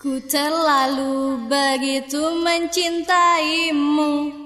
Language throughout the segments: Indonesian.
Ku terlalu begitu mencintaimu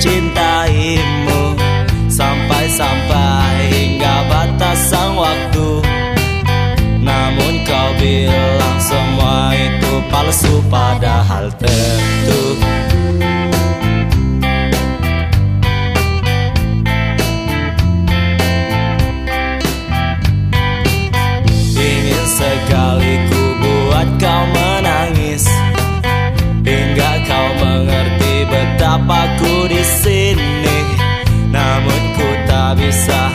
mencintaimu. Sampai-sampai hingga batas sang waktu. Namun kau bilang semua itu palsu padahal tentu Ingin sekali ku buat kau menangis. Hingga kau mengerti betapa ku sini. Namun ku tak bisa